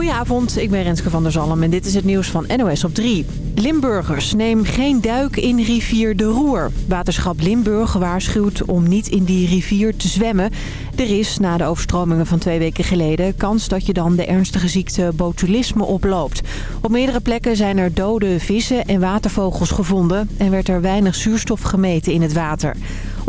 Goedenavond, ik ben Renske van der Zalm en dit is het nieuws van NOS op 3. Limburgers, neem geen duik in rivier De Roer. Waterschap Limburg waarschuwt om niet in die rivier te zwemmen. Er is, na de overstromingen van twee weken geleden, kans dat je dan de ernstige ziekte botulisme oploopt. Op meerdere plekken zijn er dode vissen en watervogels gevonden en werd er weinig zuurstof gemeten in het water.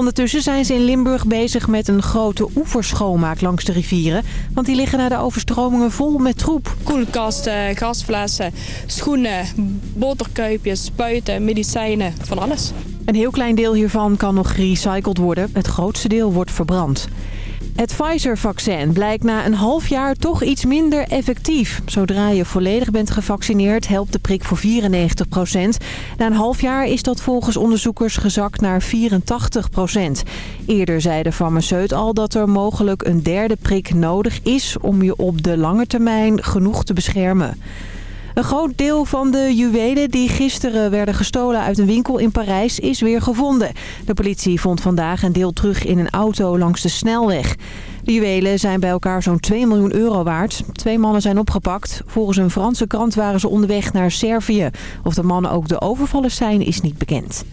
Ondertussen zijn ze in Limburg bezig met een grote oeverschoonmaak langs de rivieren. Want die liggen na de overstromingen vol met troep. Koelkasten, gasflessen, schoenen, boterkuipjes, spuiten, medicijnen, van alles. Een heel klein deel hiervan kan nog gerecycled worden. Het grootste deel wordt verbrand. Het Pfizer-vaccin blijkt na een half jaar toch iets minder effectief. Zodra je volledig bent gevaccineerd helpt de prik voor 94% Na een half jaar is dat volgens onderzoekers gezakt naar 84% Eerder zei de farmaceut al dat er mogelijk een derde prik nodig is... om je op de lange termijn genoeg te beschermen. Een groot deel van de juwelen die gisteren werden gestolen uit een winkel in Parijs is weer gevonden. De politie vond vandaag een deel terug in een auto langs de snelweg. De juwelen zijn bij elkaar zo'n 2 miljoen euro waard. Twee mannen zijn opgepakt. Volgens een Franse krant waren ze onderweg naar Servië. Of de mannen ook de overvallers zijn is niet bekend.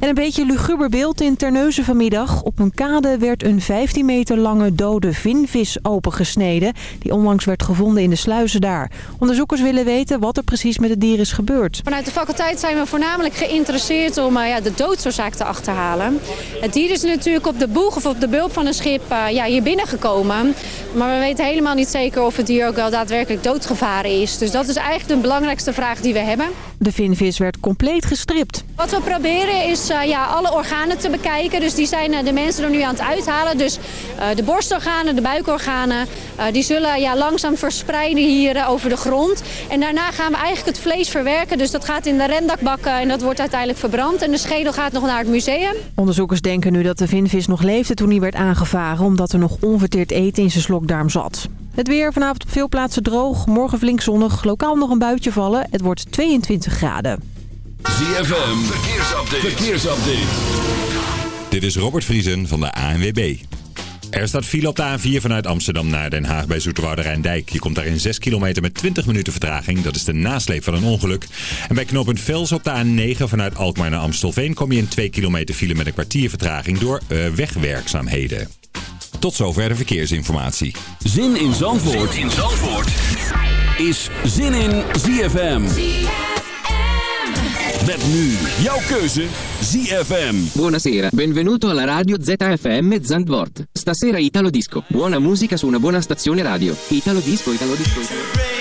En een beetje luguber beeld in Terneuzen vanmiddag. Op een kade werd een 15 meter lange dode vinvis opengesneden... die onlangs werd gevonden in de sluizen daar. Onderzoekers willen weten wat er precies met het dier is gebeurd. Vanuit de faculteit zijn we voornamelijk geïnteresseerd om uh, ja, de doodsoorzaak te achterhalen. Het dier is natuurlijk op de boeg of op de bulp van een schip uh, ja, hier binnengekomen. Maar we weten helemaal niet zeker of het dier ook wel daadwerkelijk doodgevaren is. Dus dat is eigenlijk de belangrijkste vraag die we hebben. De vinvis werd compleet gestript. Wat we proberen is uh, ja, alle organen te bekijken. Dus die zijn uh, de mensen er nu aan het uithalen. Dus uh, de borstorganen, de buikorganen, die zullen ja, langzaam verspreiden hier over de grond. En daarna gaan we eigenlijk het vlees verwerken. Dus dat gaat in de rendakbakken en dat wordt uiteindelijk verbrand. En de schedel gaat nog naar het museum. Onderzoekers denken nu dat de vinvis nog leefde toen hij werd aangevaren... omdat er nog onverteerd eten in zijn slokdarm zat. Het weer vanavond op veel plaatsen droog. Morgen flink zonnig. Lokaal nog een buitje vallen. Het wordt 22 graden. ZFM. Verkeersupdate. Verkeersupdate. Dit is Robert Vriesen van de ANWB. Er staat file op de A4 vanuit Amsterdam naar Den Haag bij Zoeterwoude Rijndijk. Je komt daar in 6 kilometer met 20 minuten vertraging. Dat is de nasleep van een ongeluk. En bij knooppunt Vels op de A9 vanuit Alkmaar naar Amstelveen... kom je in 2 kilometer file met een kwartier vertraging door uh, wegwerkzaamheden. Tot zover de verkeersinformatie. Zin in Zandvoort, zin in Zandvoort. is Zin in ZFM. Met nu jouw keuze ZFM. Buonasera, benvenuto alla radio ZFM Zandvoort. Stasera Italo Disco. Buona musica su una buona stazione radio. Italo Disco, Italo Disco. Italo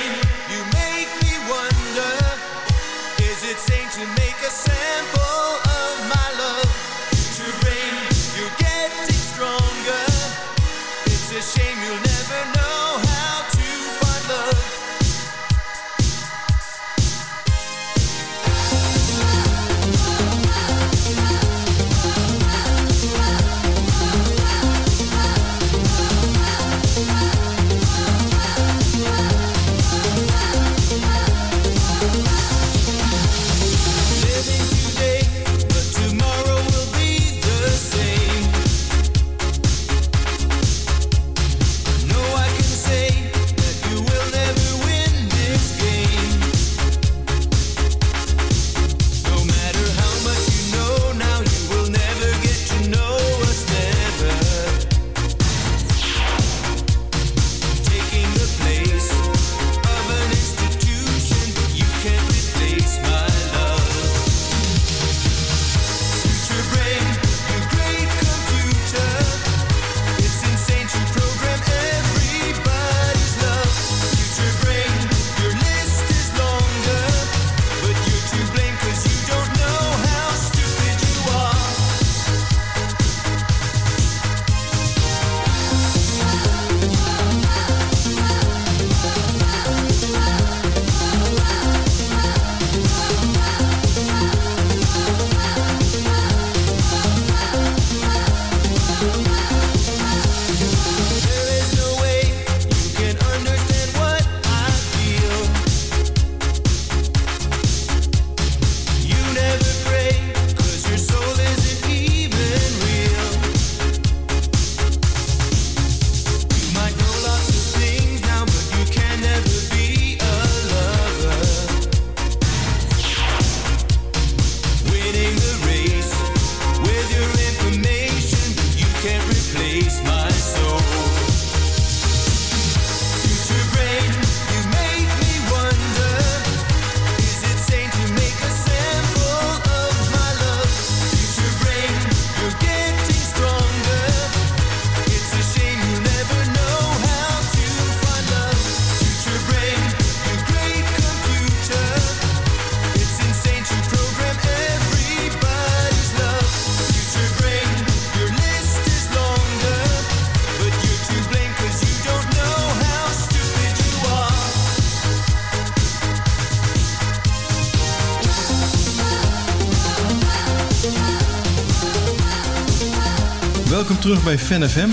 terug bij Fan FM.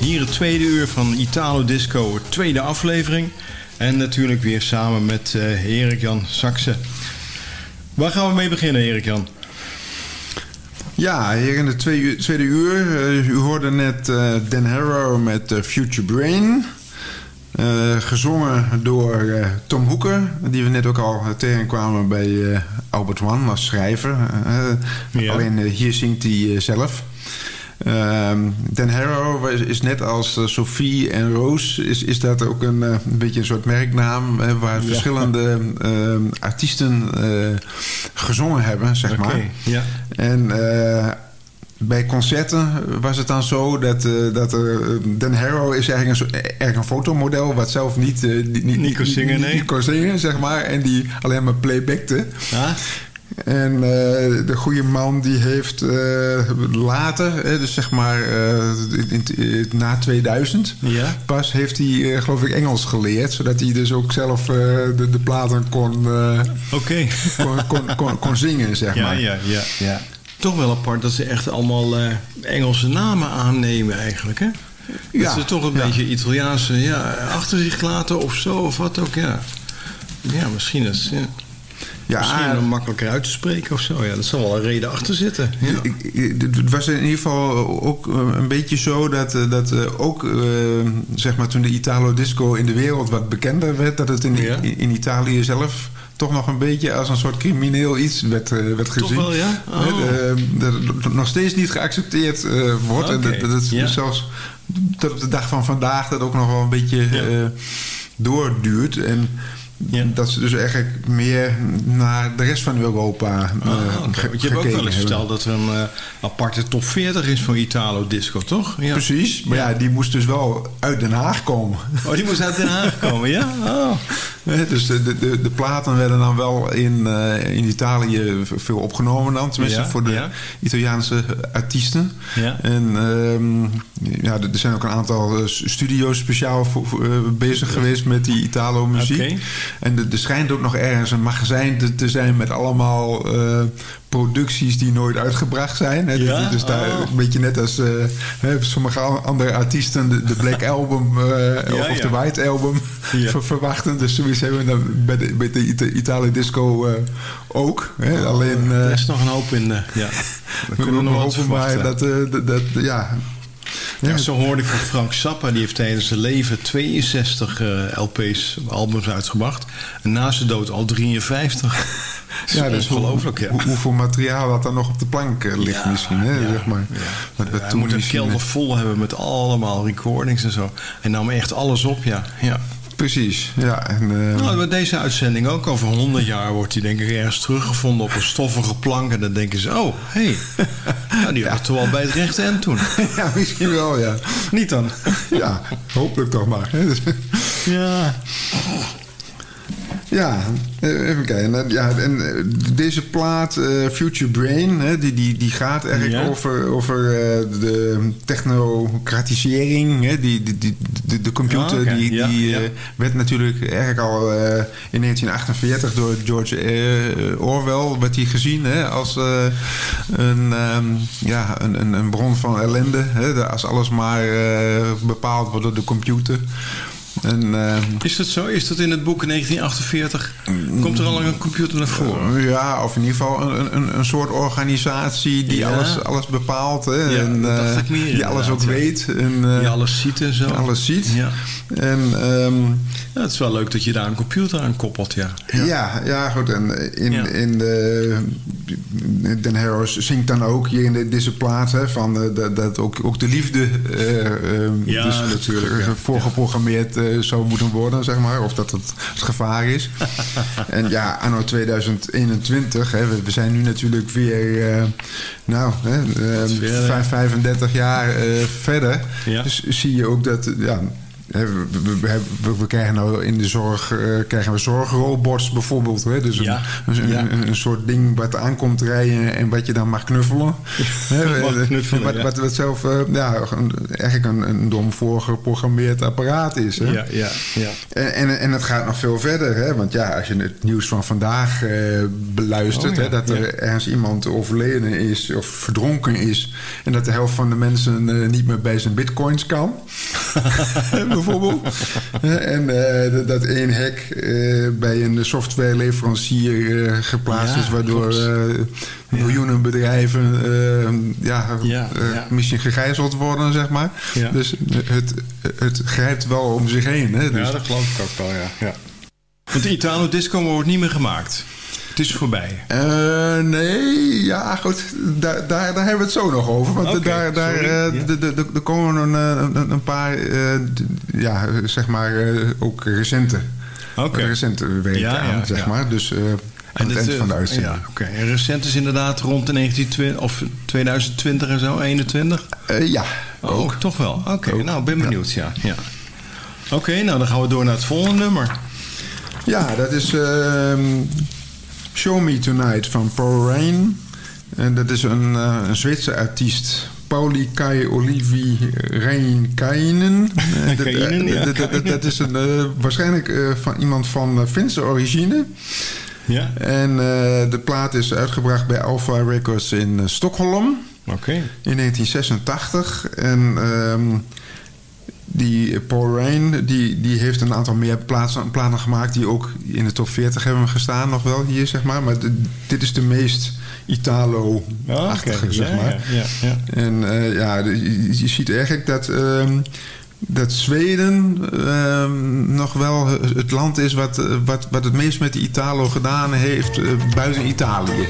Hier het tweede uur van Italo Disco, tweede aflevering. En natuurlijk weer samen met uh, Erik-Jan Saxe. Waar gaan we mee beginnen, Erik-Jan? Ja, hier in de tweede, tweede uur. Uh, u hoorde net uh, Dan Harrow met Future Brain. gezongen door Tom Hoeker, die we net ook al tegenkwamen bij Albert One als schrijver. Ja. Alleen hier zingt hij zelf. Um, Dan Harrow is net als uh, Sophie en Roos... Is, is dat ook een, uh, een beetje een soort merknaam... Hè, waar ja. verschillende uh, artiesten gezongen hebben, zeg okay, maar. Ja. En bij concerten was het dan zo dat, uh, dat uh, Dan Harrow is eigenlijk een, eigenlijk een fotomodel... wat zelf niet, uh, niet, niet, niet, kon zingen, nee. niet kon zingen, zeg maar. En die alleen maar playbackte. Ah. En uh, de goede man die heeft uh, later, dus zeg maar in, in, na 2000, ja. pas heeft hij geloof ik Engels geleerd. Zodat hij dus ook zelf de, de platen kon, okay. kon, kon, kon, kon, zingen, zeg ja, maar. Ja, ja, ja. Toch wel apart dat ze echt allemaal Engelse namen aannemen eigenlijk, hè? Dat Ja, ze toch een ja. beetje Italiaanse ja, achter zich laten of zo, of wat ook, ja. Ja, misschien is ja. Ja, Misschien om makkelijker uit te spreken of zo. Ja, dat zal wel een reden achter zitten. Ja. Het was in ieder geval ook eh, een beetje zo dat, eh, dat eh, ook, eh, zeg maar, toen de Italo Disco in de wereld wat bekender werd, dat het in, Ja. in, Italië zelf toch nog een beetje als een soort crimineel iets werd, eh, werd gezien. Toch wel, ja? Oh. dat nog steeds niet geaccepteerd eh, wordt. En dat, dat ja. zelfs tot op de dag van vandaag dat ook nog wel een beetje eh, doorduurt. En Ja. dat ze dus eigenlijk meer naar de rest van Europa eh, Ah, ge- Want je hebt ook wel eens verteld dat er een eh, aparte top 40 is van Italo Disco, toch? Ja. Precies, maar ja. die moest dus wel uit Den Haag komen. Oh, die moest uit Den Haag komen, ja? Oh. Dus de, de, de, platen werden dan wel in, eh, in Italië veel opgenomen dan. Tenminste Ja, voor de ja. Italiaanse artiesten. Ja. En ehm, ja, er zijn ook een aantal eh, studio's speciaal voor, voor, eh, bezig geweest met die Italo-muziek. En er- er schijnt ook nog ergens een magazijn te, te zijn met allemaal eh, producties die nooit uitgebracht zijn. Hè. Ja? Dus daar Oh. een beetje net als eh, sommige andere artiesten de, de Black Album eh, of, of ja. de White Album verwachten. Dus zoiets hebben we dan bij de, bij de Ita- Italië Disco ook. Hè. Alleen eh, er is nog een hoop in, ja. we kunnen nog hopen maar dat, dat, dat ja, Ja, zo hoorde ik van Frank Zappa. Die heeft tijdens zijn leven 62 eh, LP's, albums uitgebracht. En na zijn dood al 53. Ja, dus hoe- ongelooflijk, ja. hoe- hoeveel materiaal dat dan nog op de plank eh, ligt Ja, misschien, hè, ja, zeg maar. Hij moet een kelder vol hebben met allemaal recordings en zo. En nam echt alles op, ja. ja. Precies, ja. En, eh, Nou, bij deze uitzending ook. Over 100 jaar wordt hij denk ik ergens teruggevonden op een stoffige plank. En dan denken ze, oh, hé. Hey. Nou, die had toch wel bij het rechte end toen. ja, misschien wel, ja. Niet dan? Ja, hopelijk toch maar. Ja. Ja, even kijken. En, Ja, en eh, deze plaat, eh, Future Brain, hè, die, die, die gaat eigenlijk Ja. over, over eh, de technocratisering. Hè, die, die, die, de, de computer Ah, die, Ja, die ja. werd natuurlijk eigenlijk al in 1948 door George Orwell werd die gezien hè, als een, ehm, ja, een, een, een bron van ellende. Hè, als alles maar bepaald wordt door de computer. En, ehm, Is dat zo? Is dat in het boek in 1948? Komt er al een computer naar voren? Ja, of in ieder geval een, een, een soort organisatie die Ja. alles, alles bepaalt. Hè? Ja, en, dat dacht eh, ik meer Die alles ook ja. weet. En, eh, Die alles ziet en zo. alles ziet. Ja. En ehm, ja, het is wel leuk dat je daar een computer aan koppelt, ja. ja. Ja, goed. En in, Ja. in de, Den Harrows zingt dan ook hier in de, deze plaat hè, van eh, dat, dat ook, ook de liefde eh, eh, Ja, dus natuurlijk, ja. voorgeprogrammeerd eh, zou moeten worden, zeg maar. Of dat het het gevaar is. en ja, anno 2021, hè, we, we zijn nu natuurlijk weer, eh, nou, hè, eh, verder. vijf- 35 jaar eh, verder. Ja. Dus zie je ook dat, eh, ja, we, we- we, we- we krijgen nou in de zorg eh, krijgen we zorgrobots bijvoorbeeld. Hè? Dus een, Ja, een, ja. een, een soort ding wat aankomt rijden en wat je dan mag knuffelen. Hè, Mag eh, knuffelen, wat, ja. wat, wat zelf eh, ja, een- eigenlijk een, dom voorgeprogrammeerd apparaat is. Hè? Ja, ja, ja. En, en, en het gaat nog veel verder. Hè? Want ja, als je het nieuws van vandaag beluistert... Oh hè, dat er ergens iemand overleden is of verdronken is... en dat de helft van de mensen niet meer bij zijn bitcoins kan... bijvoorbeeld. en eh, dat- dat één hack eh, bij een softwareleverancier eh, geplaatst Ja, is... waardoor miljoenen bedrijven ja, Ja, misschien gegijzeld worden, zeg maar. Dus het, het grijpt wel om zich heen. Hè? Dus Ja, dat geloof ik ook wel, ja. ja. Want de Italo Disco wordt niet meer gemaakt. Het is voorbij. Eh, nee, ja, goed. Daar, daar, daar hebben we het zo nog over. Want daar, daar, sorry. eh, Ja. de- de- de- er komen een, eh, een, een paar, ja, zeg maar, ook recente, Oké. recente werken Ja, aan, ja, zeg maar. Dus aan het dit, eind van de uitzending. Ja, oké. En recent is inderdaad rond de 1920 of 2020 en zo, 21? Eh, ja, Oh, ook. toch wel. Oké, nou, ben benieuwd, ja. ja. Oké, nou dan gaan we door naar het volgende nummer. Ja, dat is ehm, Show Me Tonight van Paul Rain. En dat is een, eh, een Zweedse artiest. Pauli Kai Olivi Reinkainen. Eh, dat- ja, dat- is een, eh, waarschijnlijk eh, van iemand van eh, Finse origine. Ja, En eh, de plaat is uitgebracht bij Alpha Records in eh, Stockholm oké. in 1986. En ehm, die Paul Rain die, die heeft een aantal meer plaatsen, platen gemaakt... die ook in de top 40 hebben gestaan nog wel hier, zeg maar. Maar de- dit is de meest Italo-achtige, zeg ja, maar. Ja, ja. En eh, ja, je, je ziet eigenlijk dat... ehm, dat Zweden ehm, nog wel het land is wat, eh, wat, wat het meest met de Italo gedaan heeft eh, buiten Italië.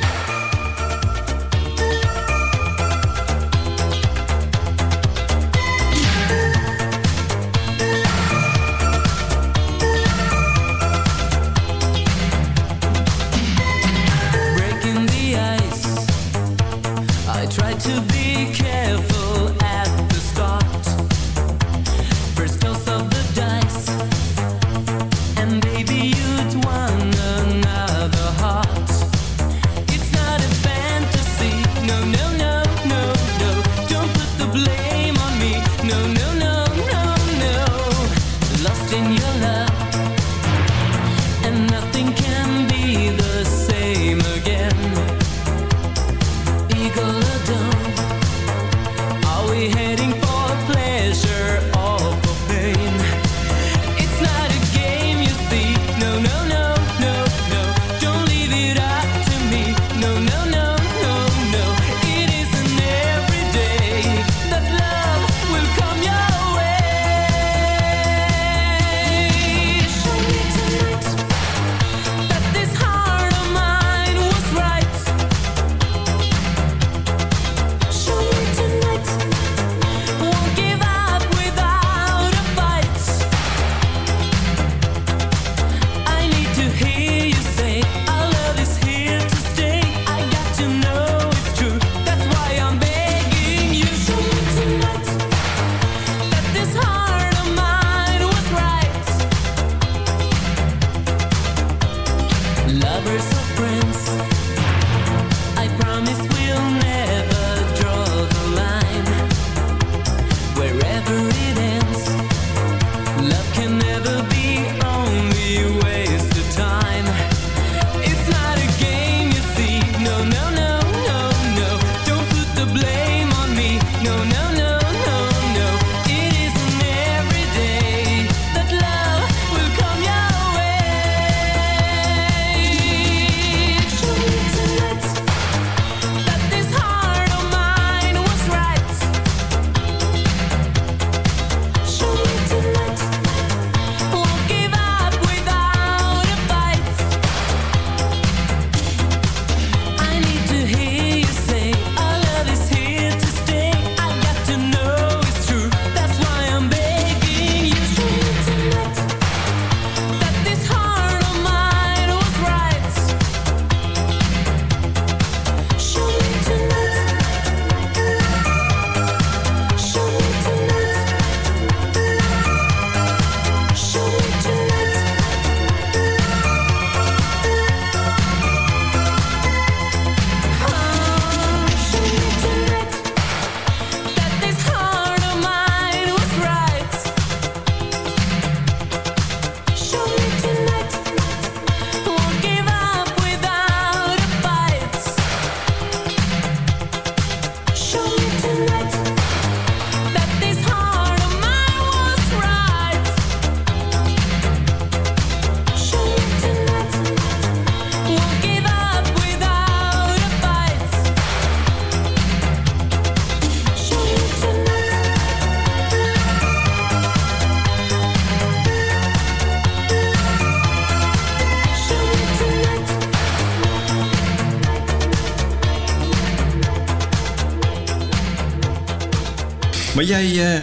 Jij, eh,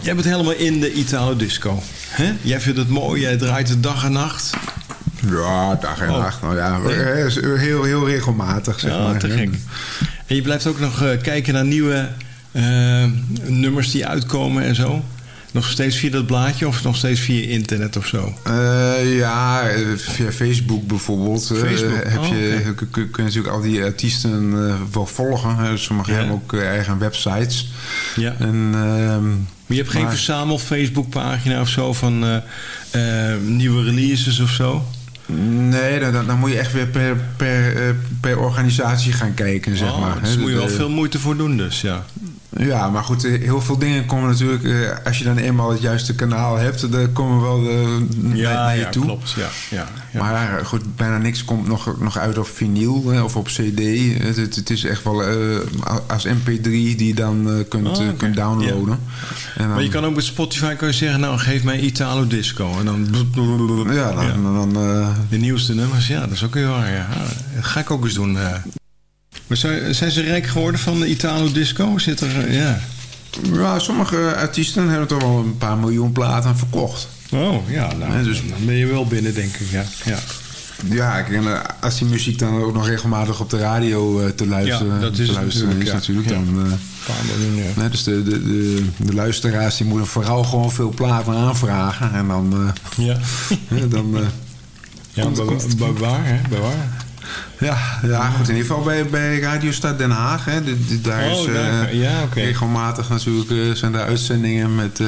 jij bent helemaal in de Italo disco. Hè? Jij vindt het mooi, jij draait het dag en nacht. Ja, dag en Oh. nacht. Nou ja, Nee. eh, heel, heel regelmatig, zeg Ja, maar. te hè. gek. En je blijft ook nog eh, kijken naar nieuwe nummers die uitkomen en zo. Nog steeds via dat blaadje of nog steeds via internet of zo? Eh, ja, eh, via Facebook bijvoorbeeld. eh, Facebook, heb oh, je, kun, je natuurlijk al die artiesten eh, wel volgen. Sommigen hebben ook eigen websites. Ja. En, ehm, Maar je hebt geen maar- verzamel Facebookpagina of zo van nieuwe releases of zo? Nee, dan, dan, moet je echt weer per, per, per organisatie gaan kijken, zeg Oh, maar. dus hè. moet je wel De- veel moeite voor doen dus, ja. Ja, maar goed, eh, heel veel dingen komen natuurlijk... eh, als je dan eenmaal het juiste kanaal hebt... dan komen wel eh, naar, naar je ja, toe. klopt. Ja, ja, ja. Maar goed, bijna niks komt nog, nog uit op vinyl hè, of op cd. Het, het, het is echt wel als mp3 die je dan kunt, Oh, kunt downloaden. En dan, Maar je kan ook met Spotify kan je zeggen, nou geef mij Italo Disco. En dan... Ja, dan... dan De nieuwste nummers, ja, dat is ook heel waar. Ja. Ah, Dat ga ik ook eens doen. Maar zijn, zijn ze rijk geworden van de Italo Disco? Zit er, ja. ja, sommige artiesten hebben toch wel een paar miljoen platen verkocht. Oh, ja, nou, dus- dan ben je wel binnen, denk ik. Ja, ja. Ja, en, als die muziek dan ook nog regelmatig op de radio eh, te luisteren, Ja, dat is te luisteren is natuurlijk, natuurlijk, ja. dan... eh, Een paar miljoen, ja. Dus de, de, de, de luisteraars die moeten vooral gewoon veel platen aanvragen. En dan, eh, Ja, dan ja Komt- bij, komt- bij waar, hè? Bij waar? Ja, ja, goed. In ieder geval bij, bij Radio Stad Den Haag. Hè, de- de- daar Oh, is eh, ja, regelmatig natuurlijk eh, zijn daar uitzendingen met... eh,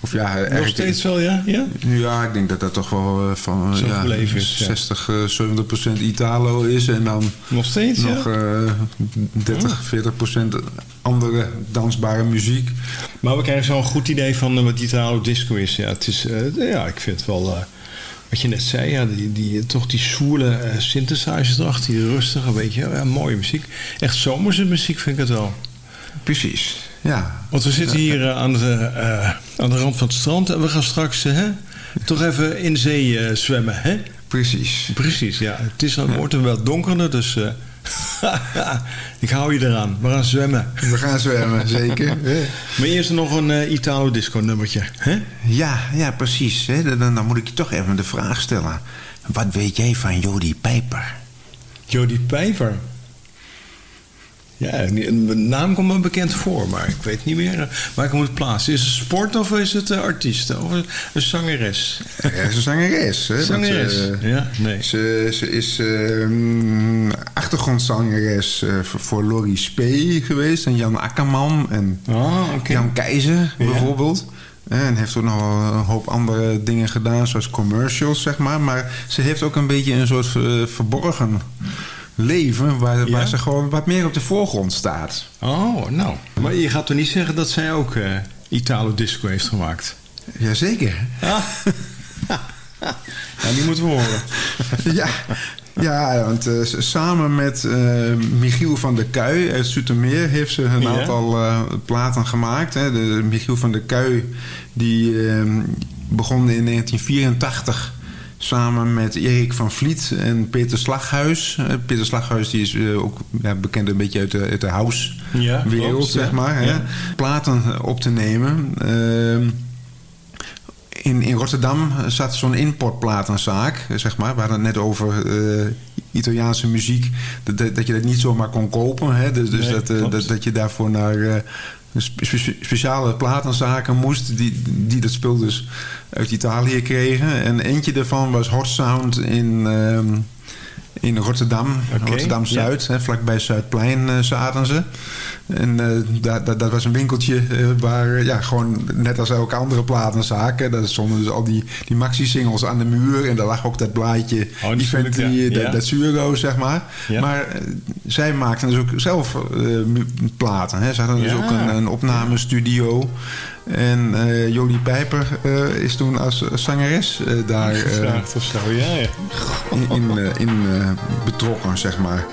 of ja, Nog steeds wel, ja? ja? Ja, ik denk dat dat toch wel van ja, gebleven is, ja. 60, eh, 70 procent Italo is. En dan Nog steeds, nog ja? eh 30, 40 procent andere dansbare muziek. Maar we krijgen zo'n goed idee van wat Italo Disco is. Ja, het is, ja ik vind het wel... wat je net zei, ja, die, die, toch die soele synthesizers erachter, die rustige, weet je, ja, mooie muziek. Echt zomerse muziek vind ik het wel. Precies, ja. Want we zitten hier eh, aan, de, eh, aan de rand van het strand en we gaan straks hè, toch even in zee zwemmen. Hè? Precies. Precies, ja. Het is, wordt er wel donkerder, dus ik hou je eraan. We gaan zwemmen. We gaan zwemmen, zeker. Maar eerst nog een eh, Italo disco nummertje. Hè? Ja, ja, precies. Hè. Dan, dan moet ik je toch even de vraag stellen. Wat weet jij van Jody Pijper? Jody Pijper. Ja, een naam komt me bekend voor, maar ik weet niet meer eh, waar ik hem moet plaatsen. Is het sport of is het uh, artiest? Of een zangeres? Ja, ze is een zangeres. Hè, zangeres, want, uh, ja, nee. Ze, ze is uh, achtergrondzangeres uh, voor, Laurie Spee geweest. En Jan Akkerman en oh, okay. Jan Keizer bijvoorbeeld. En heeft ook nog wel een hoop andere dingen gedaan, zoals commercials, zeg maar. Maar ze heeft ook een beetje een soort verborgen leven... Waar, ja? waar ze gewoon wat meer op de voorgrond staat. Oh, nou. Maar je gaat toch niet zeggen dat zij ook uh, Italo Disco heeft gemaakt? Jazeker. Ah. ja, die moeten we horen. ja, ja, want uh, samen met uh, Michiel van der Kuij uit Zoetermeer... heeft ze een ja? aantal uh, platen gemaakt. Hè. De, Michiel van der Kuij die ehm, begon in 1984 samen met Erik van Vliet en Peter Slaghuis. Uh, Peter Slaghuis die is uh, ook ja, bekend een beetje uit de, uit de house-wereld, ja, zeg ja. maar. Hè? Platen op te nemen. Uh, in, in Rotterdam zat zo'n importplatenzaak, zeg maar. We hadden het net over Italiaanse muziek. Dat, dat, je dat niet zomaar kon kopen. Hè? Dus, dus nee, dat, dat, dat je daarvoor naar spe speciale platenzaken moest. Die, die dat spul dus uit Italië kregen. En eentje daarvan was Hot Sound in, uh, in Rotterdam. Okay, Rotterdam-Zuid, ja. vlakbij Zuidplein uh, zaten ze. En uh, dat, dat, dat, was een winkeltje uh, waar, ja, gewoon net als elke andere platenzaak... daar stonden dus al die, die maxi-singles aan de muur... en daar lag ook dat blaadje, oh, die vent die, ja. dat, ja. dat Zuro, zeg maar. Maar zij maakten dus ook zelf platen. Hè. Ze hadden dus ook een, een opnamestudio... En uh, Jolie Pijper uh, is toen als zangeres uh, daar Gevraagd of zo, ja, ja. in, in, in betrokken, zeg maar.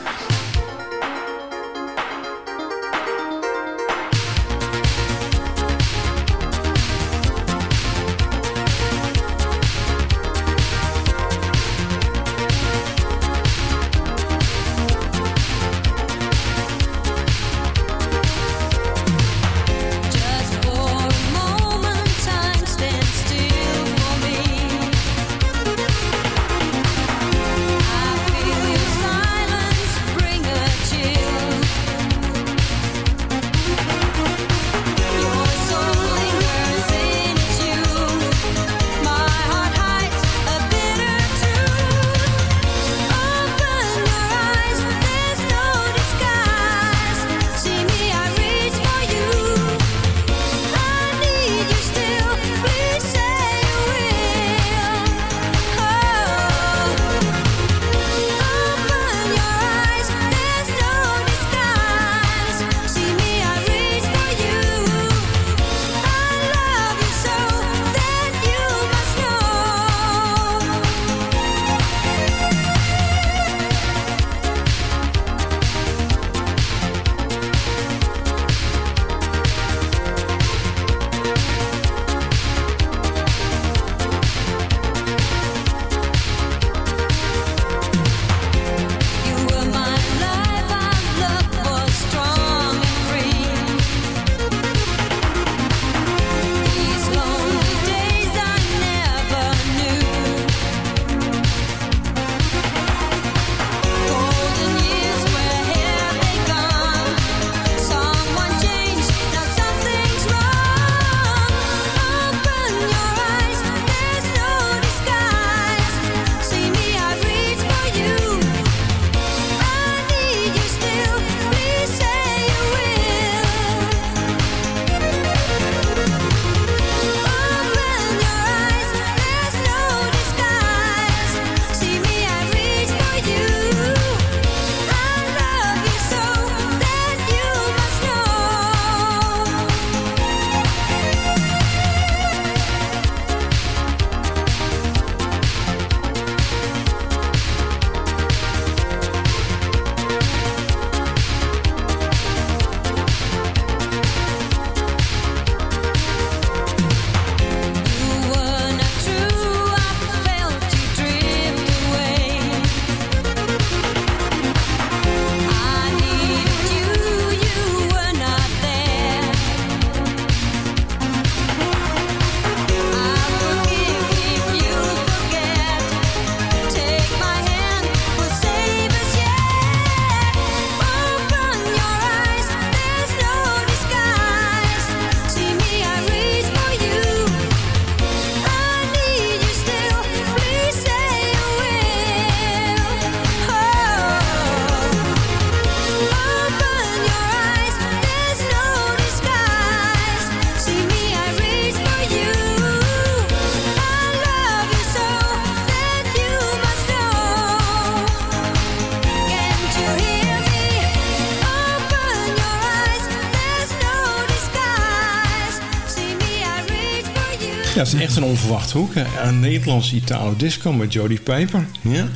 Ja, het is echt een onverwachte hoek. hè. Een Nederlands Italo-disco met Jodie Piper. Ja.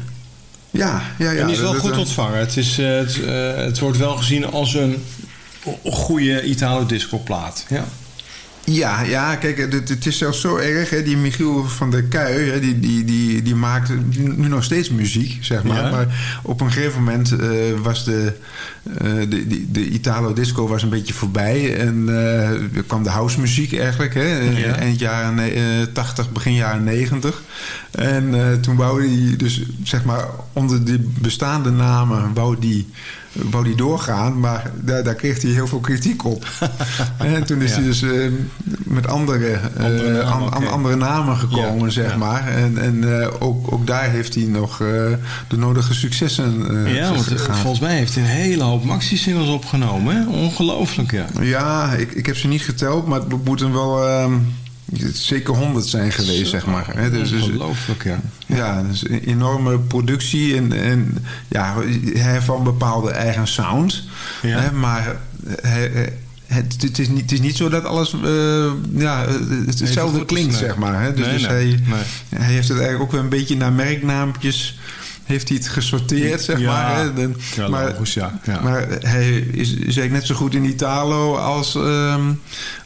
Ja, ja, ja. en die is wel dat- goed dat- ontvangen. Het, is, eh, het, eh, het wordt wel gezien als een goede Italo-disco-plaat. Ja. Ja, ja, kijk, het, het is zelfs zo erg. Hè, die Michiel van der Kuij, hè, die, die, die, die maakt nu nog steeds muziek, zeg maar. Ja. Maar op een gegeven moment eh, was de, eh, de, de Italo-disco was een beetje voorbij. En eh, er kwam de housemuziek eigenlijk, hè, Ja. eind jaren eh, 80, begin jaren 90. En toen wou hij dus, zeg maar, onder de bestaande namen wou die wou die doorgaan, maar daar, daar kreeg hij heel veel kritiek op. en toen is Ja. hij dus eh, met andere, eh, Andere namen, an- andere namen gekomen, Ja, zeg ja. maar. En, en eh, ook, ook daar heeft hij nog de nodige successen ja, want volgens mij heeft hij een hele hoop maxi-singles opgenomen. Hè? Ongelooflijk, ja. Ja, ik, ik heb ze niet geteld, maar het moeten wel ehm, zeker honderd zijn geweest, zeg maar. Hè, dus, dus, Ongelooflijk, ja. Ja, dus een enorme productie en, en ja, hij heeft een bepaalde eigen sound. Ja. Hè, maar hij, het, het, is niet, het is niet zo dat alles eh, ja, het hetzelfde klinkt, nee. zeg maar. Hè. Dus, Nee, dus nee, hij, hij heeft het eigenlijk ook weer een beetje naar merknaampjes heeft hij het gesorteerd, zeg Ja. maar. Hè. Ja, maar, logisch, ja. Ja. maar hij is, is eigenlijk net zo goed in Italo als, ehm,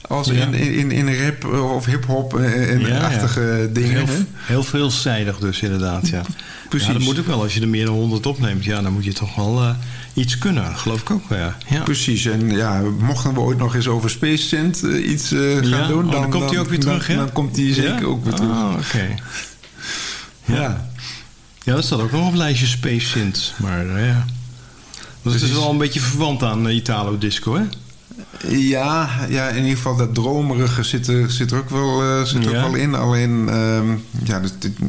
als Ja. in, in, in rap of hip-hop en Ja, ja. achtige dingen. Heel, veelzijdig dus inderdaad, ja. Precies. Ja, dat moet ook wel. Als je er meer dan 100 opneemt, ja, dan moet je toch wel eh, iets kunnen. Geloof ik ook wel, ja. ja. Precies, en ja, mochten we ooit nog eens over Space Cent eh, iets eh, gaan Ja? doen... Oh, dan komt hij ook weer terug, hè? Dan komt hij zeker Ja? ook weer terug. Ah, oké. Ja. ja, dat staat ook nog op lijstje Space Synth. Maar eh, ja. Dat is Precies. wel een beetje verwant aan eh, Italo-disco, hè? Ja, ja, in ieder geval dat dromerige zit er, zit er ook wel, eh, zit er Ja. ook wel in. Alleen, ehm, ja, dit-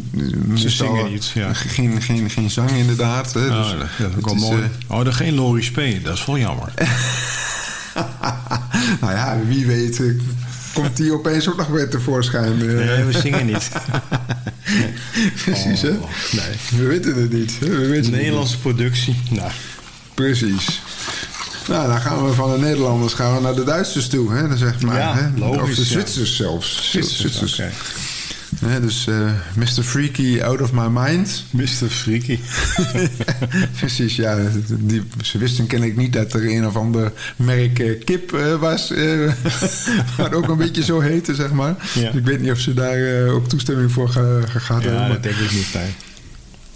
meestal zingen niet, ja. Geen, geen, geen zang inderdaad. Hè, Oh, dus dat, is mooi. eh, oh, dan geen Laurie Spee. Dat is wel jammer. nou ja, wie weet eh, komt die opeens ook nog weer tevoorschijn. Nee, we zingen niet. Precies, hè? Oh, nee. We weten het niet. We weten het niet. Nederlandse productie. Nou, Precies. Nou, dan gaan we van de Nederlanders gaan we naar de Duitsers toe, hè, dan zeg maar. Ja, hè? logisch, of de ja. Zwitsers zelfs. Zwitsers, dus eh, Mr. Freaky Out of My Mind. Mr. Freaky. Precies, ja. Die, ze wisten kennelijk niet dat er een of ander merk eh, kip eh, was. wat ook een beetje zo heette, zeg maar. Ja. Ik weet niet of ze daar ook toestemming voor ge- gehad hebben. Ja, maar- dat denk ik niet. Nee.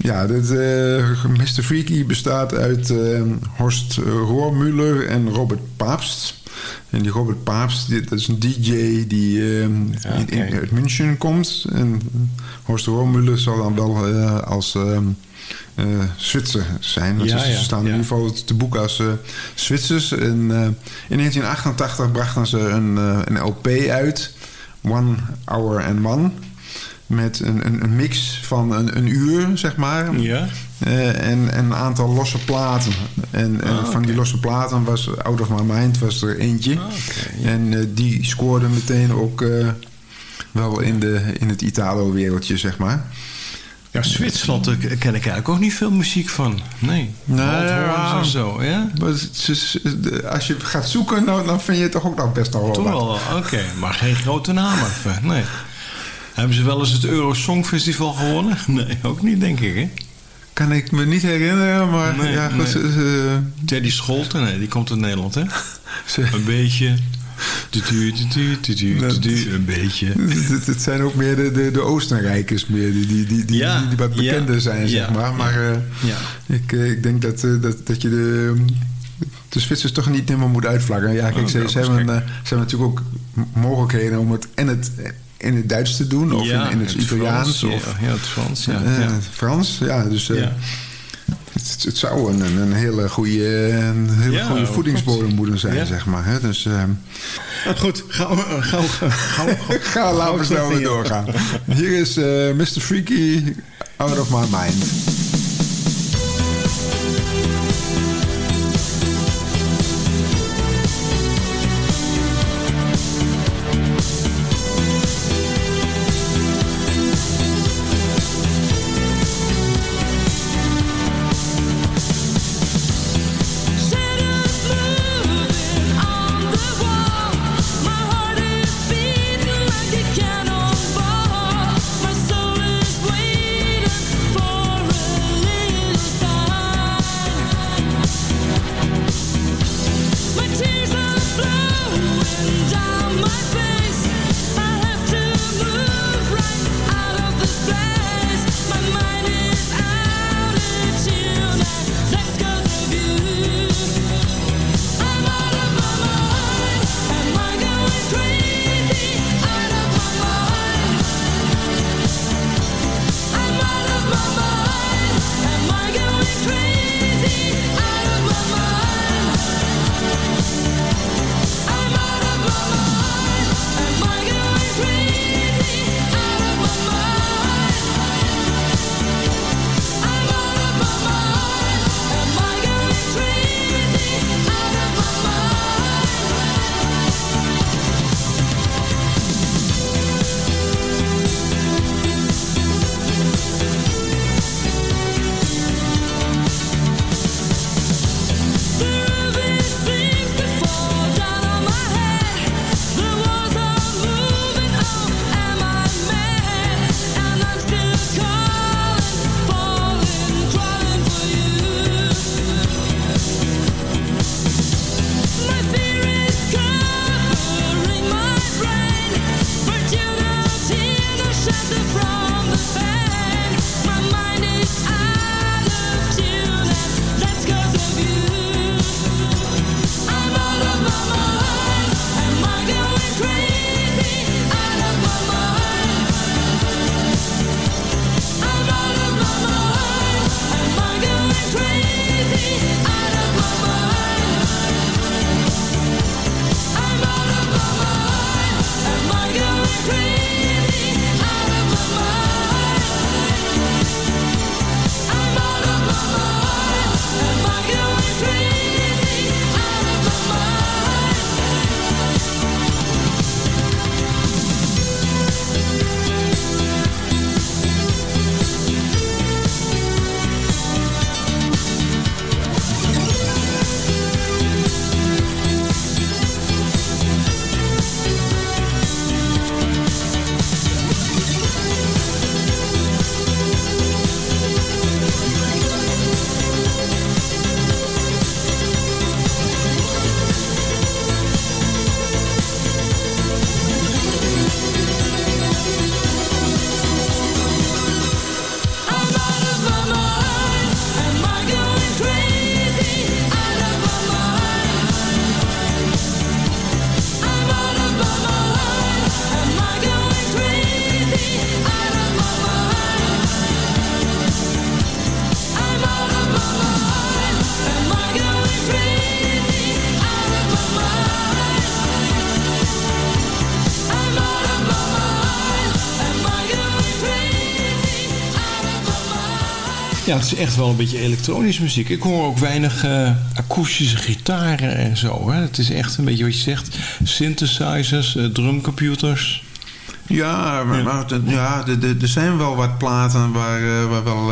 Ja, dit, eh, Mr. Freaky bestaat uit eh, Horst Rohrmüller en Robert Paapst. En die Robert Paapst, dit, dat is een DJ die eh, in- oké. uit München komt. En Horst Rohrmüller zal dan wel eh, als eh, eh, Zwitser zijn. Ze, ja, staan in ieder geval te boeken als Zwitsers. En in 1988 brachten ze een, een LP uit. One Hour and One. Met een, een, een mix van een, een uur, zeg maar. Ja? Eh, en, en een aantal losse platen. En, en Ah, van die losse platen was Out of My Mind was er eentje. Ah, ja. En eh, die scoorde meteen ook eh, wel in, de, in het Italo-wereldje, zeg maar. Ja, Zwitserland daar ken ik eigenlijk ook niet veel muziek van. Nee. Waldhorns ja. en zo, ja? Als je gaat zoeken, nou, dan vind je het toch ook nog best wel wat. Toch wel, oké. Maar geen grote namen. Nee. Hebben ze wel eens het Euro Songfestival gewonnen? Nee, ook niet, denk ik, hè? Kan ik me niet herinneren, maar Nee, ja, goed, nee. ze- ze- Teddy Scholten, nee, die komt uit Nederland, hè? Een beetje. Tutu, tutu, tutu, tutu, een beetje. Het, zijn ook meer de, de, de Oostenrijkers meer, die, die, die, die, Ja, die, die wat ja, bekender zijn, zeg maar. Maar eh, Ja. ik, eh, ik denk dat, eh, dat, dat je de, de Zwitsers toch niet helemaal moet uitvlaggen. Ja, kijk, Oh, ze, ze, hebben, eh, ze hebben natuurlijk ook mogelijkheden om het en het in het Duits te doen, of Ja, in, in het, Italiaans, Frans, of Ja, het Frans, ja. eh, ja. Frans. Ja, dus eh, het, het zou een, een hele goede, een hele goede klopt. voedingsbodem moeten zijn, zeg maar. Hè? Dus eh, Goed, gaan we, gaan we, gaan we, ga, laten we snel weer doorgaan. Hier is Mr. Freaky, Out of My Mind. Het is echt wel een beetje elektronische muziek. Ik hoor ook weinig eh, akoestische gitaren en zo. Hè. Het is echt een beetje wat je zegt. Synthesizers, eh, drumcomputers. Ja, maar, ja, er zijn wel wat platen waar, eh, waar wel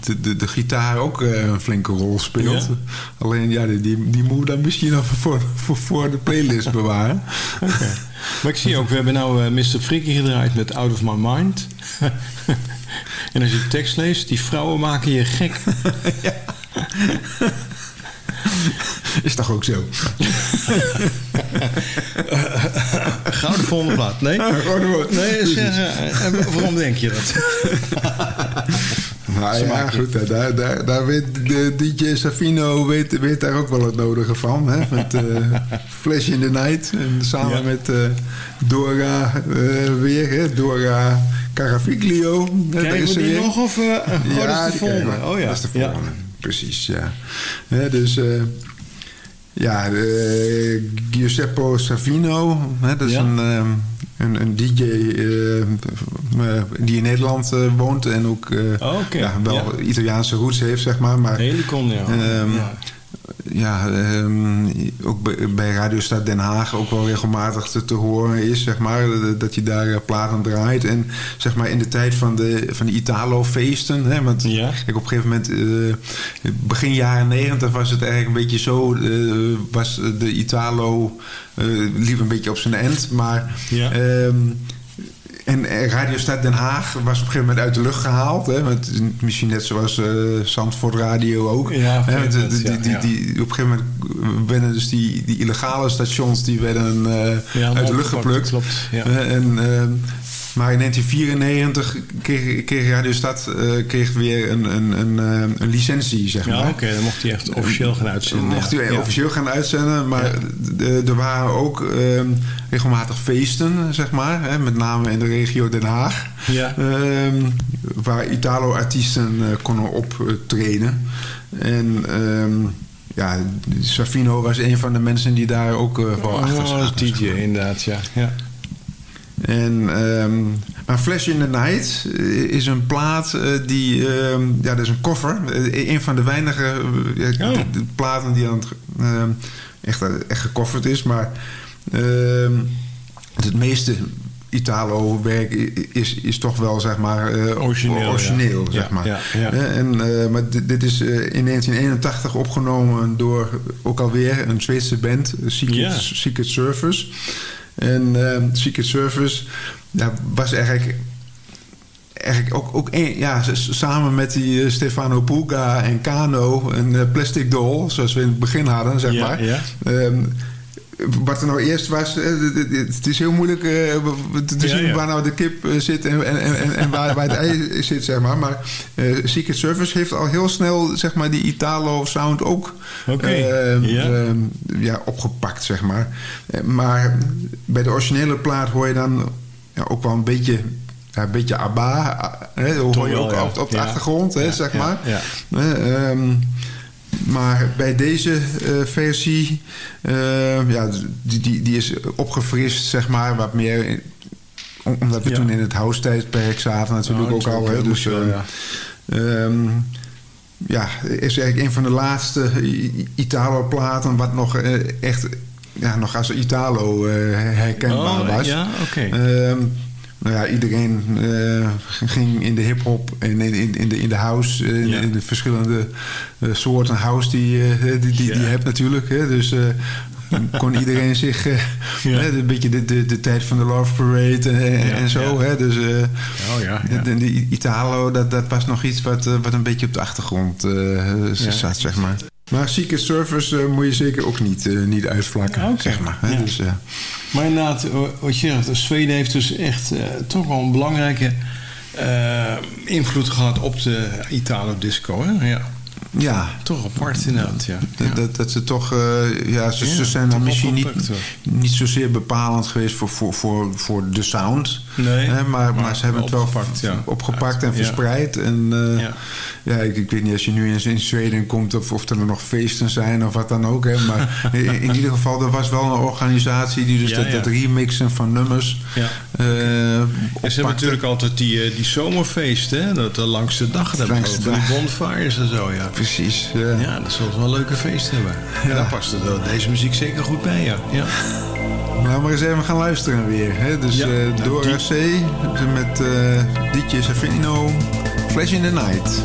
de, de, de gitaar ook een flinke rol speelt. Ja? Alleen ja, die, die, die moet dan misschien nog voor, voor, voor de playlist bewaren. Maar ik zie ook, we hebben nou Mr. Freaky gedraaid met Out of My Mind. en als je de tekst leest, die vrouwen maken je gek. Is toch ook zo? Gouden volgende plaat. Nee? Nee, zeg, eh, eh, waarom denk je dat? Nou ja, goed, daar, daar, daar weet de DJ Safino weet, weet daar ook wel het nodige van. Hè? Met eh, Flash in the Night. En samen Ja. met Dora weer, hè? Dora Carafiglio. Hè, daar Krijgen is we die weer. nog? Of, eh, oh, dat is de volgende. krijgen. Oh ja. Dat is de Ja. volgende. Precies, ja. Dus... eh, ja, eh, Giuseppe Savino, hè, dat is Ja. een, een, een DJ die in Nederland woont en ook Oh, ja, wel Ja. Italiaanse roots heeft, zeg maar. Maar Helicon, ja. Ehm, ja. ehm, ook bij, bij Radio Stad Den Haag ook wel regelmatig te, te horen is, zeg maar, dat je daar eh, platen draait. En zeg maar in de tijd van de, van de Italo-feesten, hè, want Ja. kijk, op een gegeven moment, eh, begin jaren negentig was het eigenlijk een beetje zo, eh, was de Italo liep een beetje op zijn end, maar... Ja. ehm, en eh, Radio Stad Den Haag was op een gegeven moment uit de lucht gehaald. Hè, met, misschien net zoals eh Zandvoort Radio ook. Ja, op een Hè, met, gegeven die, moment, die, die, die- op een gegeven moment werden dus die, die illegale stations die werden eh, uit de lucht geplukt. klopt. Eh, en, ehm, maar in 1994 kreeg, kreeg Radio Stad eh, kreeg weer een, een, een, eh, een licentie, zeg Ja, maar. oké, dan mocht hij echt officieel gaan uitzenden. Mocht ja. hij Ja. officieel gaan uitzenden, maar er waren ook ehm, regelmatig feesten, zeg maar. Hè, met name in de regio Den Haag. Ja. Ehm, waar Italo-artiesten eh, konden optreden. En ehm, ja, Safino was een van de mensen die daar ook eh, wel achter Oh, zaten. DJ inderdaad, ja. ja. En, ehm, maar Flash in the Night eh, is een plaat eh, die... ehm, ja, dat is een cover. Eh, een van de weinige Oh. platen die aan het, ehm, echt, echt gecoverd is. Maar het meeste Italo-werk is, is toch wel, zeg maar... Origineel, origineel, ja. zeg Ja, maar. ja, En, maar dit, dit is in 1981 opgenomen door ook alweer een Zweedse band. Secret Service. En eh, Secret Service ja, was eigenlijk, eigenlijk ook, ook een, ja, samen met die eh, Stefano Puga en Kano, een eh, plastic doll, zoals we in het begin hadden, zeg Ja, maar. ja. Ehm, wat er nou eerst was, eh, het is heel moeilijk eh, te Ja, zien ja. waar nou de kip eh, zit en, en, en, en- waar, waar het ei zit, zeg maar. Maar Secret Service heeft al heel snel, zeg maar, die Italo-sound ook ehm, ja. ehm, ja, opgepakt, zeg maar. Maar bij de originele plaat hoor je dan ja, ook wel een beetje... Ja, een beetje ABBA, hè, hoor je ook op, op de Ja. achtergrond, hè, Ja, zeg maar. ja. Maar bij deze eh, versie, eh, ja, die, die, die is opgefrist, zeg maar, wat meer. om- Omdat we Ja. toen in het house-tijdperk zaten, natuurlijk Oh, ook al. Hè, dus, wel, eh, ehm, ja, is eigenlijk een van de laatste Italo-platen wat nog eh, echt ja, nog als Italo herkenbaar Oh, was. ja, oké. Ehm, nou ja, iedereen eh, ging in de hip-hop en in, in, in, de, in de house, eh, in, Ja. in de verschillende eh, soorten house die, die, die, die je hebt natuurlijk. Hè. Dus kon iedereen zich Ja. een beetje de, de, de tijd van de Love Parade en, zo. Hè. Dus Oh de, de Italo, dat, dat was nog iets wat, wat een beetje op de achtergrond zat, zeg maar. Maar Secret Service eh, moet je zeker ook niet, eh, niet uitvlakken, zeg maar. Hè. Ja. Dus, eh, Maar inderdaad, wat je zegt, Zweden heeft dus echt toch wel een belangrijke invloed gehad op de Italo-disco. Hè? Ja, ja, toch apart inderdaad, ja. Dat, dat, dat ze toch, ja, ze, zijn dan misschien niet, niet zozeer bepalend geweest voor, voor, voor, voor de sound. Nee, Hè, maar, maar, maar ze hebben het wel opgepakt, ja. opgepakt en verspreid. En eh, Ja. ik, ik weet niet als je nu in, in Zweden komt of, of er nog feesten zijn of wat dan ook. Hè, maar in, in ieder geval, er was wel een organisatie die dus dat, remixen van nummers Ja. eh En ze hebben natuurlijk altijd die, eh, die zomerfeesten, hè? Dat de langste dag. Dat Langste die bonfires en zo, ja. Precies. ja. Dat zal wel een leuke feest hebben. Ja. Daar past deze muziek zeker goed bij, ja. ja. Nou, maar eens even gaan luisteren weer. Hè? Dus Ja, eh Dora C. met eh DJ Savino, Flash in the Night.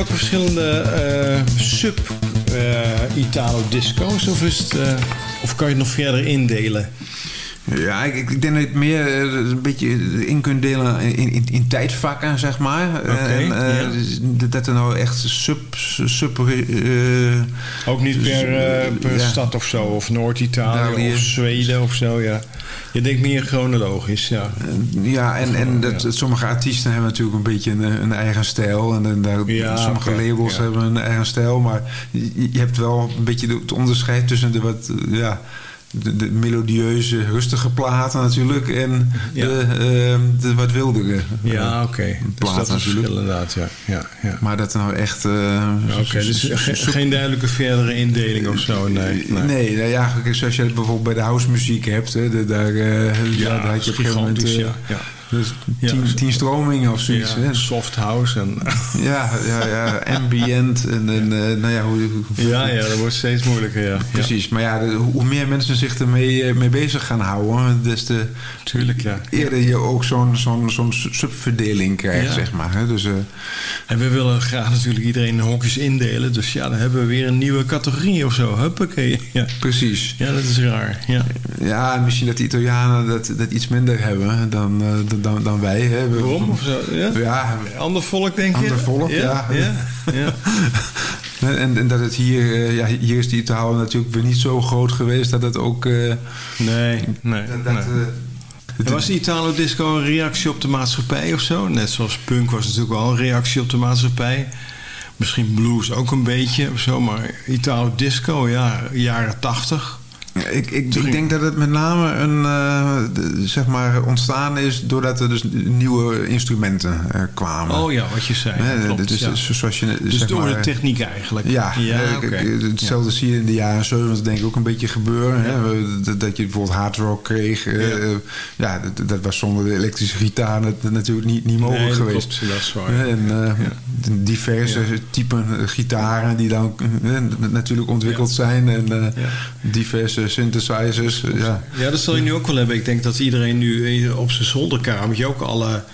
Je ook verschillende eh, sub-Italo-disco's? of, is het, eh, of kan je het nog verder indelen? Ja, ik, ik denk dat je het meer eh, een beetje in kunt delen in, in, in tijdvakken, zeg maar. en, eh, dus Dat er nou echt sub... sub eh, Ook niet per, eh, per ja. stad of zo, of Noord-Italië Italië. of Zweden of zo, ja. Je denkt meer chronologisch, ja. Ja, en, en dat, sommige artiesten hebben natuurlijk een beetje een, een eigen stijl. En, en daar, Ja, sommige labels ja. hebben een eigen stijl. Maar je, je hebt wel een beetje het onderscheid tussen de wat... eh, Ja, de, de melodieuze, rustige platen natuurlijk. En Ja. de, ehm, de wat wildere Ja, eh, oké. Dus platen dat is natuurlijk. inderdaad, ja. ja, ja. Maar dat nou echt... eh, Ja, Oké, s- dus ge- geen duidelijke verdere indeling of zo, nee. Nee, nee, nou ja, zoals je het bijvoorbeeld bij de house muziek hebt, hè, daar, eh, Ja, daar had je op een gegeven moment eh, ja, ja. Dus tien, stromingen of zoiets. Ja, hè. soft house en... Ja, ja, ja, ambient en, en eh, nou ja, hoe, hoe- Ja, ja, dat wordt steeds moeilijker, ja. precies. Maar ja, de- hoe meer mensen zich ermee eh, mee bezig gaan houden, des te Tuurlijk, ja. eerder je ook zo'n zo'n zo'n subverdeling krijgt, zeg maar. Hè. Dus, eh, En we willen graag natuurlijk iedereen in hokjes indelen. Dus ja, dan hebben we weer een nieuwe categorie of zo. Huppakee. Ja, precies. ja dat is raar. Ja. Ja, en misschien dat de Italianen dat, dat iets minder hebben dan, eh, dan, dan wij. Hè. We- Waarom? Of zo? Ja? Ja, Ander volk, denk je? Ander volk, ja. ja. ja. En, en dat het hier, eh, ja, hier is die Italië natuurlijk weer niet zo groot geweest dat het ook. eh, Nee, nee. dat, dat, nee. eh, En was de Italo Disco een reactie op de maatschappij of zo? Net zoals punk was natuurlijk wel een reactie op de maatschappij. Misschien blues ook een beetje of zo. Maar Italo Disco, ja, jaren tachtig. Ik, ik, ik denk dat het met name een, eh, de- zeg maar ontstaan is doordat er dus nieuwe instrumenten eh, kwamen. Oh ja, wat je zei. Hè, klopt, dus, ja. zoals je, Dus zeg door maar, de techniek eigenlijk. Ja, ja eh, hetzelfde zie je in de jaren 70 denk ik ook een beetje gebeuren. Hè? Dat, dat je bijvoorbeeld hard rock kreeg. eh, ja, dat, dat was zonder de elektrische gitaar natuurlijk niet, niet mogelijk Nee, geweest. klopt, dat is waar. En eh, diverse typen eh, gitaren die dan eh, natuurlijk ontwikkeld zijn. En eh, diverse synthesizers. eh, ja. Ja, dat zal je nu ook wel hebben. Ik denk dat iedereen nu eh, op zijn zolderkamertje ook alle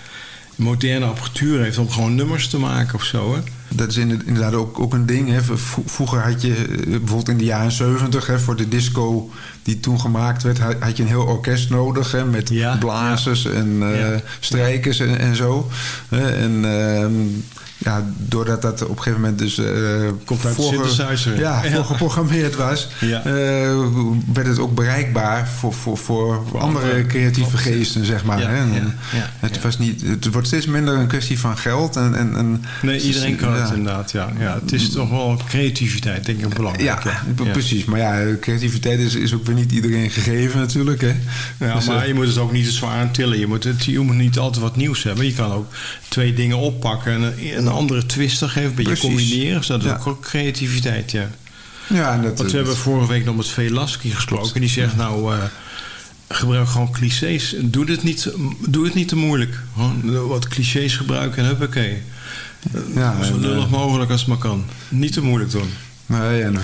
moderne apparatuur heeft om gewoon nummers te maken of zo. Hè? Dat is inderdaad ook, ook een ding. Hè. Vroeger had je eh, bijvoorbeeld in de jaren 70 hè, voor de disco die toen gemaakt werd, had je een heel orkest nodig hè, met Ja, blazers en eh, strijkers en, en zo. En ehm, ja, doordat dat op een gegeven moment dus eh, Komt uit de synthesizer. ja, Ja. voor geprogrammeerd was, Ja. eh, werd het ook bereikbaar voor, voor, voor, Voor andere creatieve geesten, zeg maar. Ja, hè. En, het. Was niet, het wordt steeds minder een kwestie van geld. En, en, en, Nee, iedereen kan het inderdaad. Ja. Ja, het is toch wel creativiteit, denk ik, belangrijk. Ja, precies. Maar ja, creativiteit is, is ook weer niet iedereen gegeven natuurlijk. Hè. Ja, Dus, maar eh, je moet het ook niet te zwaar aan tillen. Je moet, het, je moet niet altijd wat nieuws hebben. Je kan ook twee dingen oppakken en een, andere twist er geven. Een beetje Precies. combineren. Dus dat is Ja. ook creativiteit, ja. ja, en dat, Want we hebben vorige week nog met Velaski gesproken. Die zegt nou, eh, gebruik gewoon clichés. Doe het niet, doe het niet te moeilijk. Gewoon wat clichés gebruiken en huppakee. Ja, Zo en, lullig eh, mogelijk als het maar kan. Niet te moeilijk doen. Nee, en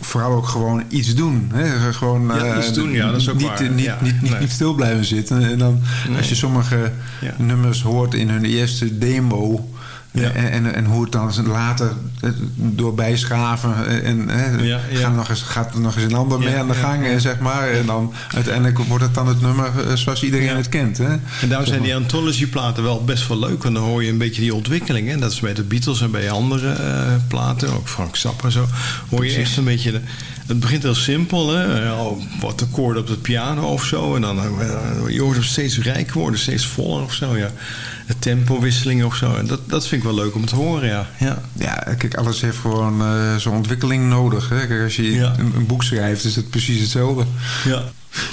vooral ook gewoon iets doen. Hè. Gewoon, Ja, eh, iets doen, ja, dat is ook niet, waar. Niet, Ja, niet, niet, nee. niet stil blijven zitten. En dan, Nee. als je sommige Ja. nummers hoort in hun eerste demo... Ja. En, en, en hoe het dan later eh, door bijschaven en hè, Ja, ja. Gaan nog eens, gaat er nog eens een ander mee aan de gang, eh, zeg maar. En dan uiteindelijk wordt het dan het nummer eh, zoals iedereen het kent. Hè? En daarom zijn die anthology-platen wel best wel leuk. Want dan hoor je een beetje die ontwikkeling. Hè? Dat is bij de Beatles en bij andere eh, platen. Ook Frank Zappa en zo. Hoor je echt een beetje... De, het begint heel simpel. Hè? Oh, wat akkoorden op de piano of zo. En dan eh, je hoort hem steeds rijker worden. Steeds voller of zo. Ja. Tempowisselingen of zo. En dat, dat vind ik wel leuk om te horen, ja. ja. Ja, kijk, alles heeft gewoon eh, zo'n ontwikkeling nodig. Hè? Kijk, als je Ja. een, een boek schrijft, is het precies hetzelfde. ja.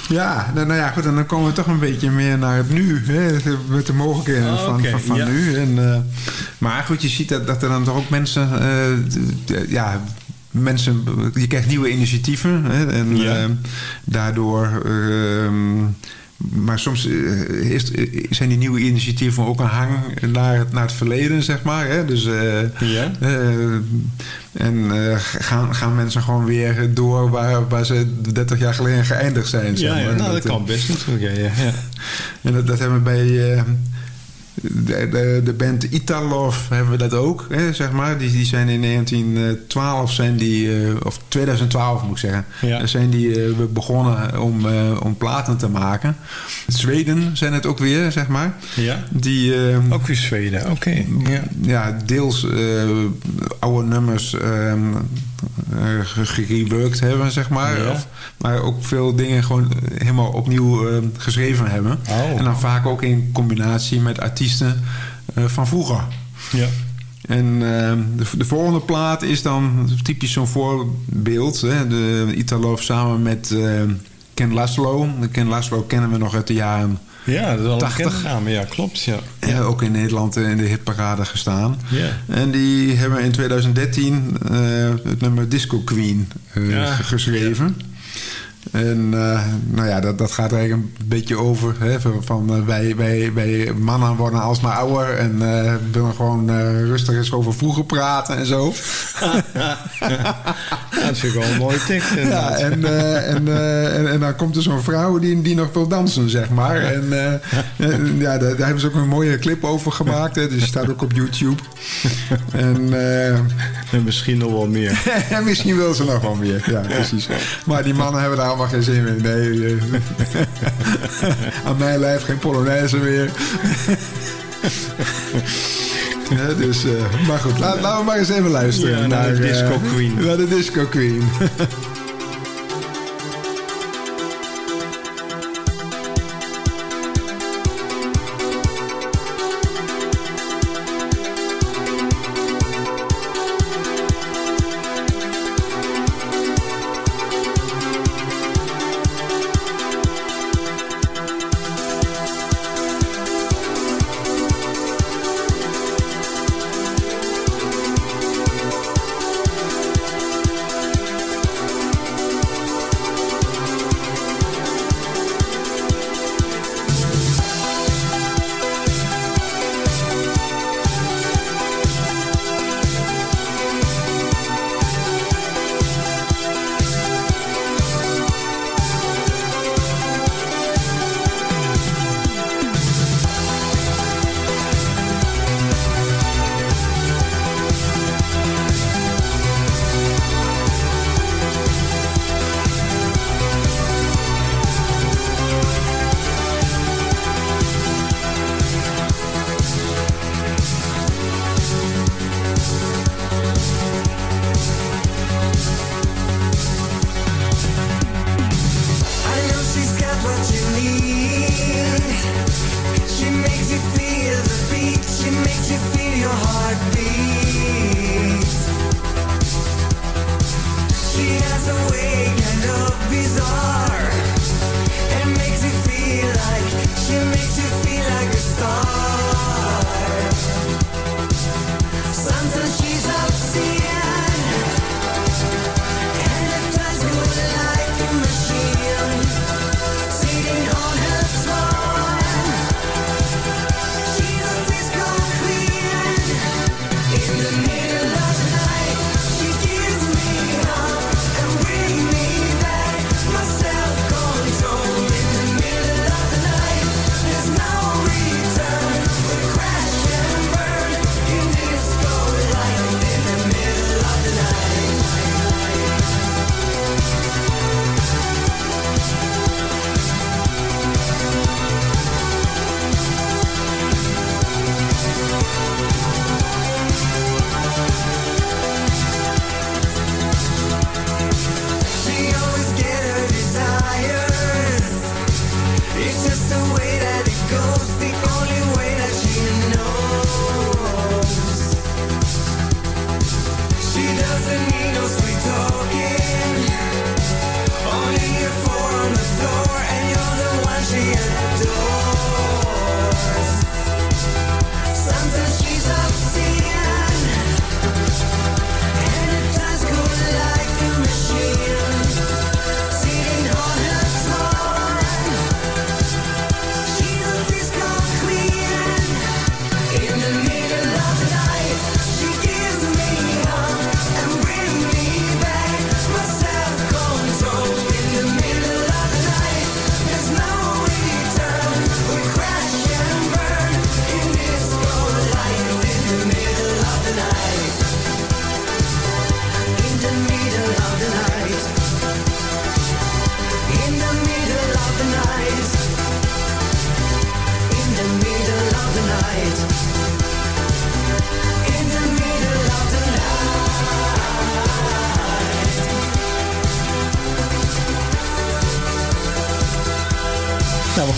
Ja, nou, nou ja, goed, en dan komen we toch een beetje meer naar het nu. Hè? Met de mogelijkheden van, van, van ja. nu. En, eh, maar goed, je ziet dat, dat er dan toch ook mensen... eh, ja, mensen... Je krijgt nieuwe initiatieven. Hè? En Ja. daardoor... maar soms eh, is, zijn die nieuwe initiatieven ook een hang naar het, naar het verleden, zeg maar. Hè? Dus, eh, Ja. eh, en eh, gaan, gaan mensen gewoon weer door waar, waar ze 30 jaar geleden geëindigd zijn. zeg Ja, ja, maar. nou, dat eh, kan best natuurlijk. Ja. En dat, dat hebben we bij, eh, de, de, de band Italov hebben we dat ook, hè, zeg maar. Die, die zijn in 1912 zijn die, eh, of 2012 moet ik zeggen, Ja. zijn die eh, we begonnen om, eh, om platen te maken. Zweden zijn het ook weer, zeg maar. Ja. Die, eh, Ook weer Zweden, oké. Ja. ja, deels eh, oude nummers ehm eh, gereworked hebben, zeg maar. Ja. Of, maar ook veel dingen gewoon helemaal opnieuw ehm, geschreven hebben. Oh. En dan vaak ook in combinatie met artiesten eh, van vroeger. Ja. En ehm, de, de volgende plaat is dan typisch zo'n voorbeeld. Hè? De Italo samen met ehm, Ken Laszlo. Ken Laszlo kennen we nog uit de jaren ja, dat is al een 80. bekende naam. Ja, klopt. Ja. ja, ook in Nederland in de hitparade gestaan. Ja. En die hebben in 2013 eh, het nummer Disco Queen eh, Ja. geschreven. En eh, nou ja, dat, dat gaat er eigenlijk een beetje over. Hè, van van, eh, wij, wij, wij mannen worden alsmaar ouder en eh, willen gewoon rustig eens over vroeger praten en zo. Dat ik wel een mooie tekst. Ja, en, en, en, en dan komt er zo'n vrouw die, die nog wil dansen, zeg maar. En en, ja, daar, daar hebben ze ook een mooie clip over gemaakt. Hè, dus die staat ook op YouTube. En, En misschien nog wel meer. en misschien wil ze nog wel meer. Ja, precies. Maar die mannen hebben daar allemaal geen zin in. Nee, eh, aan mijn lijf geen Polonaise meer. Ja, dus, eh, maar goed, laat- laten we maar eens even luisteren. Ja, naar de eh, Disco Queen. Naar de Disco Queen.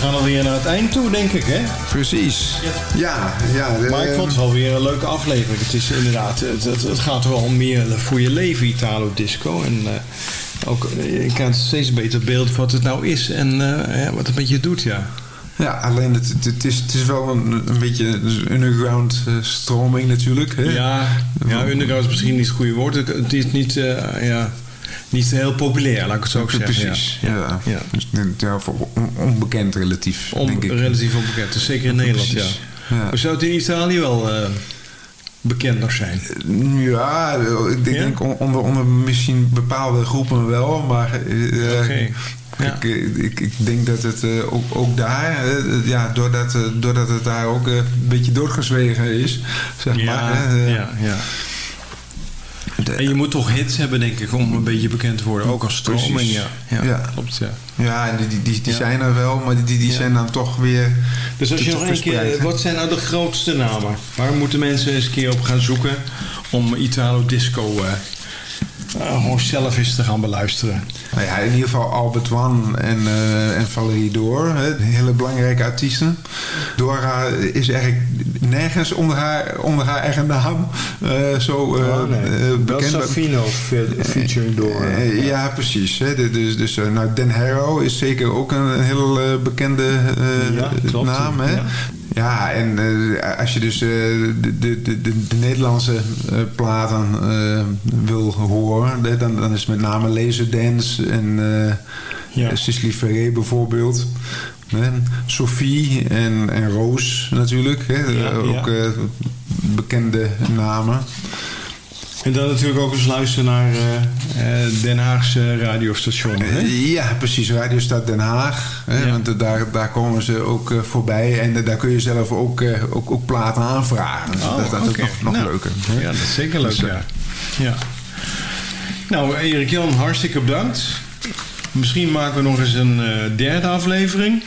gaan alweer naar het eind toe, denk ik, hè? Precies. Ja, ja. Maar ik eh, vond het wel weer een leuke aflevering. Het is inderdaad, het, het, het gaat wel meer voor je leven, Italo Disco. En eh, ook, eh, je krijgt steeds beter beeld wat het nou is en eh, ja, wat het met je doet, ja. Ja, alleen het, het, is, het is wel een, een beetje een underground eh, stroming natuurlijk. Hè? Ja, ja underground is misschien niet het goede woord. Het- is niet, eh, ja, niet heel populair, laat ik het zo zeggen. Precies. Ja. Ja. Ja. Dus, onbekend relatief, denk ik. relatief onbekend. Dus zeker in Nederland, Precies. ja. Maar zou het in Italië wel eh bekender zijn? Ja, ik denk, onder, onder misschien bepaalde groepen wel, maar eh. Ja. ik, eh, ik, ik denk dat het eh, ook, ook daar, eh, ja, doordat, eh, doordat het daar ook eh, een beetje doodgezwegen is, zeg maar. Eh, ja, ja. De- En je moet toch hits hebben, denk ik, om een beetje bekend te worden. Ook als stroming, ja. Ja, Ja. klopt, ja. ja, en die, die, die, die Ja. zijn er wel, maar die, die Ja. zijn dan toch weer Dus als je nog een keer, wat zijn nou de grootste namen? Waar moeten mensen eens een keer op gaan zoeken om Italo Disco eh, gewoon zelf eens te gaan beluisteren? Nou ja, in ieder geval Albert Wan en, eh en Valerie Door, hè, hele belangrijke artiesten. Dora is eigenlijk nergens onder haar, onder haar eigen naam eh, zo eh, Oh, nee. eh, Wel bekend. Savino fe- featuring door. Eh, ja, precies. Hè. Dus, dus eh, nou, Dan Harrow is zeker ook een, een heel eh, bekende eh, Ja, klopt. naam. Hè? Ja. Ja. en eh, als je dus eh, de, de, de, de, de Nederlandse eh, platen wil horen, dan, dan is met name Laserdance en Ja. Cicely Ferré bijvoorbeeld. Hè. Sophie en, en Roos natuurlijk. Hè. Ja, ook ja. bekende namen. En dan natuurlijk ook eens luisteren naar eh, eh, Den Haagse radiostation. Hè? Ja, precies. Radiostad Den Haag. Hè, Ja. Want eh, daar, daar komen ze ook eh, voorbij. En eh, daar kun je zelf ook, eh, ook, ook platen aanvragen. Oh, dat, is nog, nog Nou, leuker. hè. Ja, dat is zeker leuk, Dus, eh, ja. ja. Nou, Erik Jan, hartstikke bedankt. Misschien maken we nog eens een eh, derde aflevering.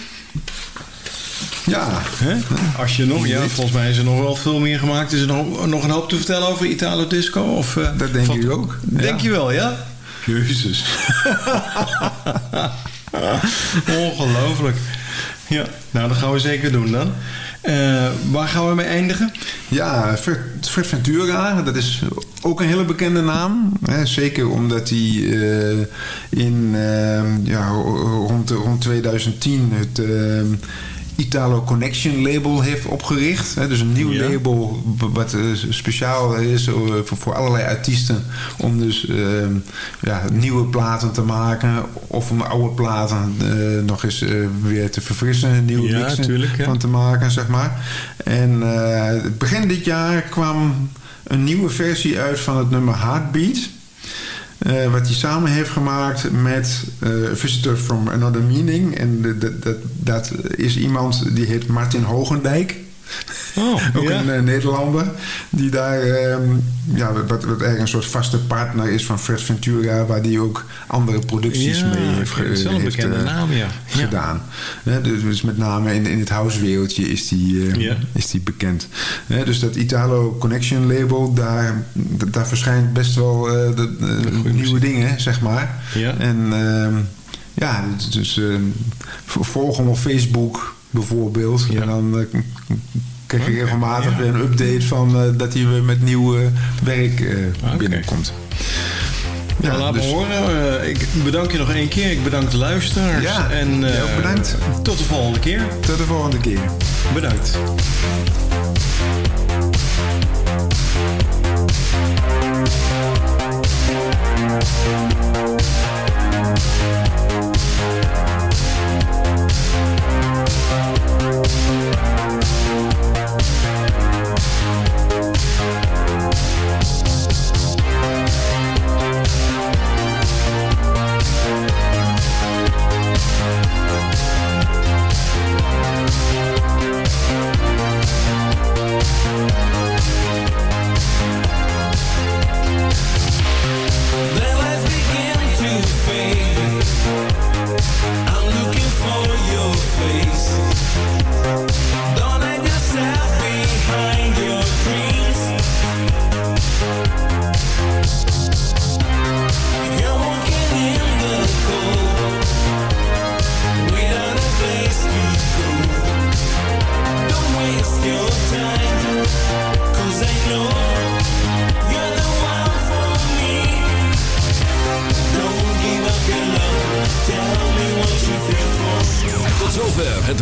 Ja, Hè? Als je nog, ja, volgens mij is er nog wel veel meer gemaakt. Is er nog, nog een hoop te vertellen over Italo Disco? Of, eh, dat denk ik ook. Denk Ja. je wel, ja? Jezus. Ongelooflijk. Ja, nou dat gaan we zeker doen dan. Eh, waar gaan we mee eindigen? Ja, Fred, Fred Ventura, dat is ook een hele bekende naam. Hè, zeker omdat hij eh, in eh, ja, rond, rond 2010 het eh, Italo Connection label heeft opgericht. Hè, dus een nieuw Ja. label wat eh, speciaal is eh, voor, voor allerlei artiesten. Om dus eh, ja, nieuwe platen te maken of om oude platen eh, nog eens weer te verfrissen. Nieuwe Ja, mixen tuurlijk, van te maken, zeg maar. En begin dit jaar kwam een nieuwe versie uit van het nummer Heartbeat. Eh, wat hij samen heeft gemaakt met eh Visitor from Another Meaning. En dat, dat is iemand die heet Martin Hogendijk. Oh, Ook ja. een eh, Nederlander. Die daar, ehm, ja, wat, wat eigenlijk een soort vaste partner is van Fred Ventura. Waar die ook andere producties Ja, mee heeft, heeft, eh, naam, ja. Gedaan. Dus, dus met name in, in het housewereldje is die, eh, Ja. is die bekend. Dus dat Italo Connection label, daar, daar verschijnt best wel eh, de, nieuwe muziek. dingen, zeg maar. Ja. En ehm, ja, dus, dus volg hem op Facebook bijvoorbeeld. Ja. En dan eh, krijg je Oké, regelmatig weer een update van eh, dat hij weer met nieuw eh, werk binnenkomt. Ja, laat dus- me horen. Eh, ik bedank je nog één keer. Ik bedank de luisteraars. Ja, en, ook bedankt. Tot de volgende keer. Tot de volgende keer. Bedankt.